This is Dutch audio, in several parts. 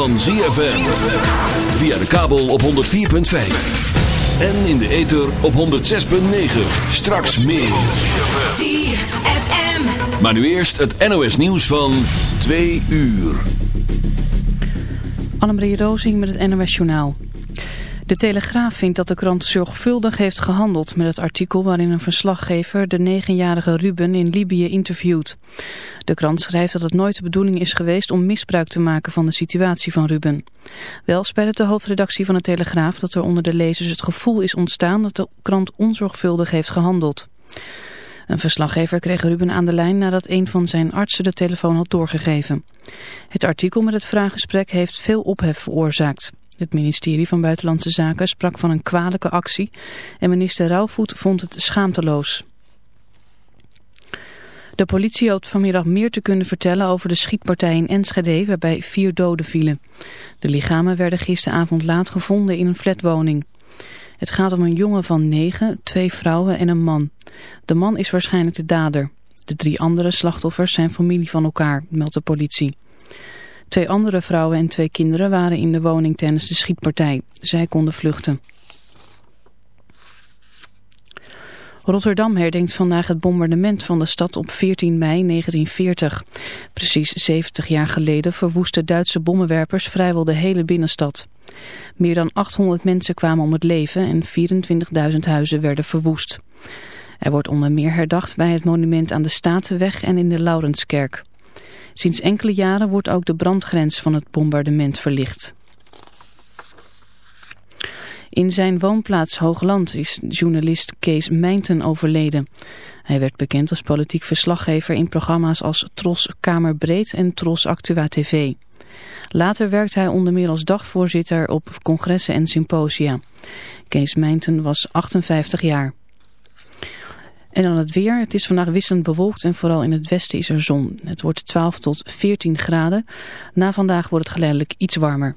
van ZFM. Via de kabel op 104.5. En in de ether op 106.9. Straks meer. ZFM. Maar nu eerst het NOS nieuws van 2 uur. Annemarie Rozing met het NOS Journaal. De Telegraaf vindt dat de krant zorgvuldig heeft gehandeld met het artikel waarin een verslaggever de negenjarige Ruben in Libië interviewt. De krant schrijft dat het nooit de bedoeling is geweest om misbruik te maken van de situatie van Ruben. Wel spijt de hoofdredactie van de Telegraaf dat er onder de lezers het gevoel is ontstaan dat de krant onzorgvuldig heeft gehandeld. Een verslaggever kreeg Ruben aan de lijn nadat een van zijn artsen de telefoon had doorgegeven. Het artikel met het vraaggesprek heeft veel ophef veroorzaakt. Het ministerie van Buitenlandse Zaken sprak van een kwalijke actie en minister Rauwvoet vond het schaamteloos. De politie hoopt vanmiddag meer te kunnen vertellen over de schietpartij in Enschede waarbij vier doden vielen. De lichamen werden gisteravond laat gevonden in een flatwoning. Het gaat om een jongen van negen, twee vrouwen en een man. De man is waarschijnlijk de dader. De drie andere slachtoffers zijn familie van elkaar, meldt de politie. Twee andere vrouwen en twee kinderen waren in de woning tijdens de schietpartij. Zij konden vluchten. Rotterdam herdenkt vandaag het bombardement van de stad op 14 mei 1940. Precies 70 jaar geleden verwoesten Duitse bommenwerpers vrijwel de hele binnenstad. Meer dan 800 mensen kwamen om het leven en 24.000 huizen werden verwoest. Er wordt onder meer herdacht bij het monument aan de Statenweg en in de Laurenskerk. Sinds enkele jaren wordt ook de brandgrens van het bombardement verlicht. In zijn woonplaats Hoogland is journalist Kees Mijnten overleden. Hij werd bekend als politiek verslaggever in programma's als Tros Kamerbreed en Tros Actua TV. Later werkte hij onder meer als dagvoorzitter op congressen en symposia. Kees Mijnten was 58 jaar. En dan het weer. Het is vandaag wisselend bewolkt en vooral in het westen is er zon. Het wordt 12 tot 14 graden. Na vandaag wordt het geleidelijk iets warmer.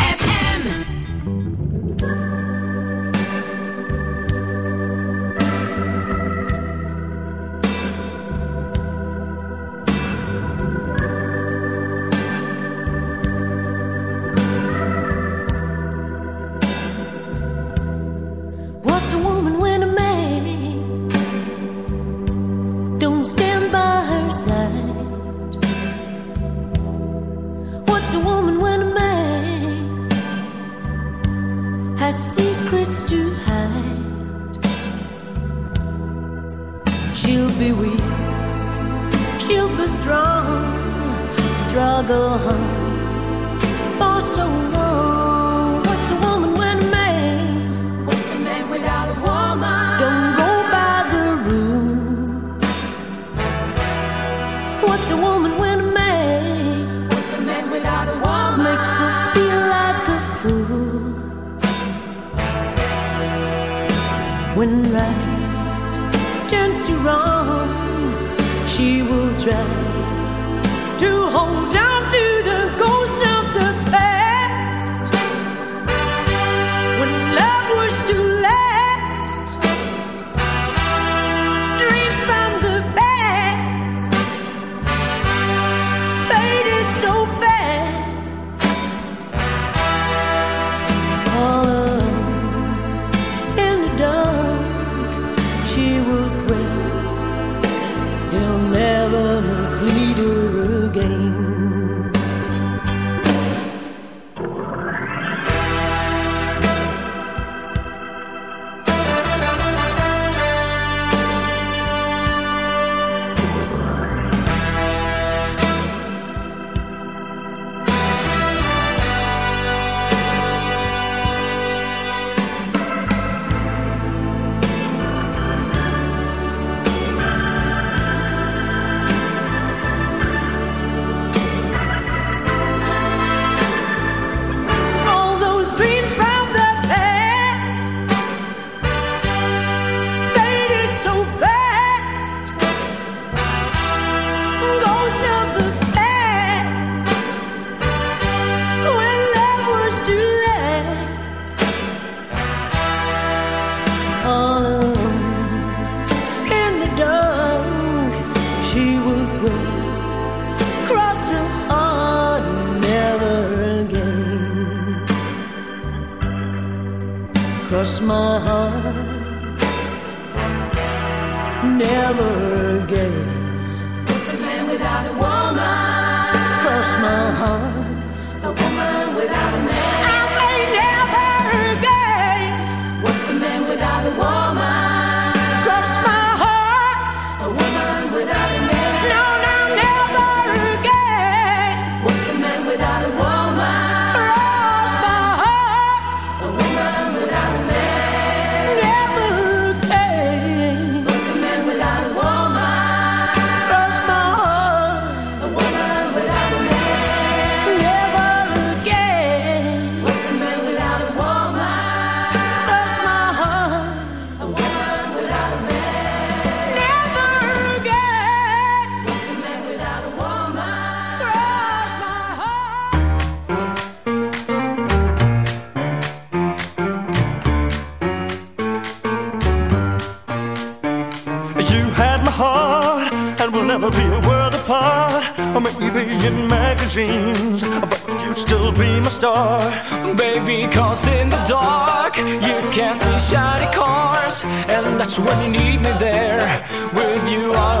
the hunt. That's when you need me there with you. all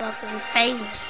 not gonna be famous.